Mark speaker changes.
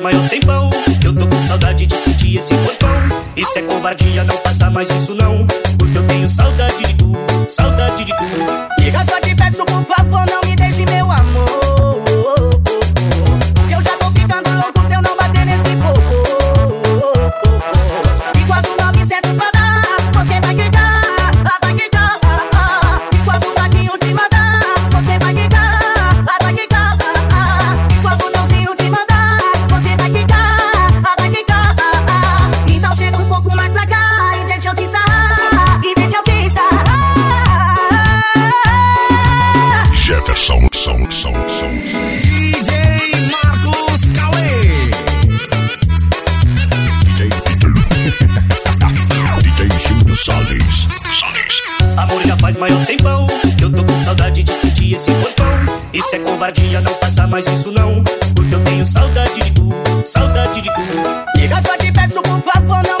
Speaker 1: maior tempão. Eu tô com saudade de sentir esse corpão Isso é covardia, não passa mais isso não. Porque eu tenho saudade de tu, saudade de tu.
Speaker 2: Liga só te peço, por favor, não me deixe meu
Speaker 3: Jefferson, som, som, som.
Speaker 4: DJ Marcos Cauê.
Speaker 3: DJ DJ Júnior Salles. Salles.
Speaker 1: Amor já faz maior tempão que eu tô com saudade de sentir esse corpão Isso é covardia, não faça mais isso não Porque eu tenho saudade de tu, saudade de tu
Speaker 2: Liga, só te peço por favor, não